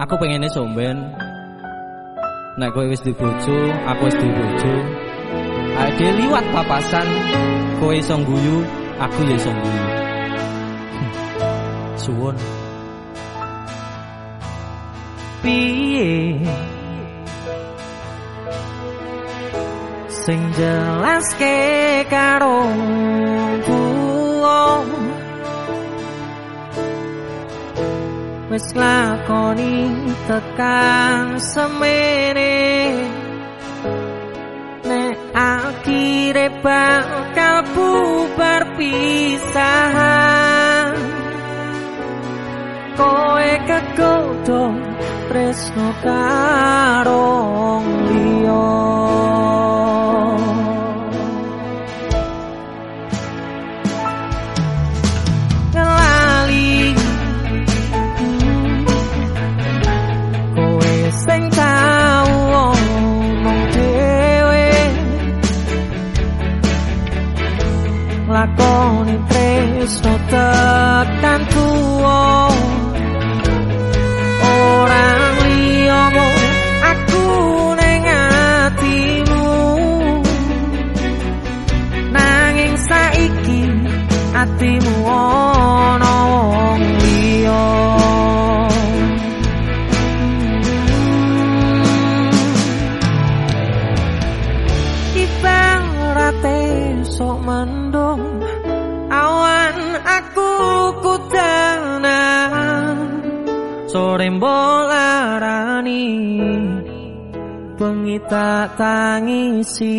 aku pengennya somben. Nek kowe wis dibojo aku wis dibojo. Ade liwat papasan. Kowe iso guyu aku ya iso guyu suwun. Piye? Sing jelas ke karo wis lakoni tekan semene. Nek akhire bakal bubar pisahan. Koe kegodo tresno karong liya atimu ana wong liya. Ibarate sok mendung awan aku kutana sore bolarani bengi tak tangisi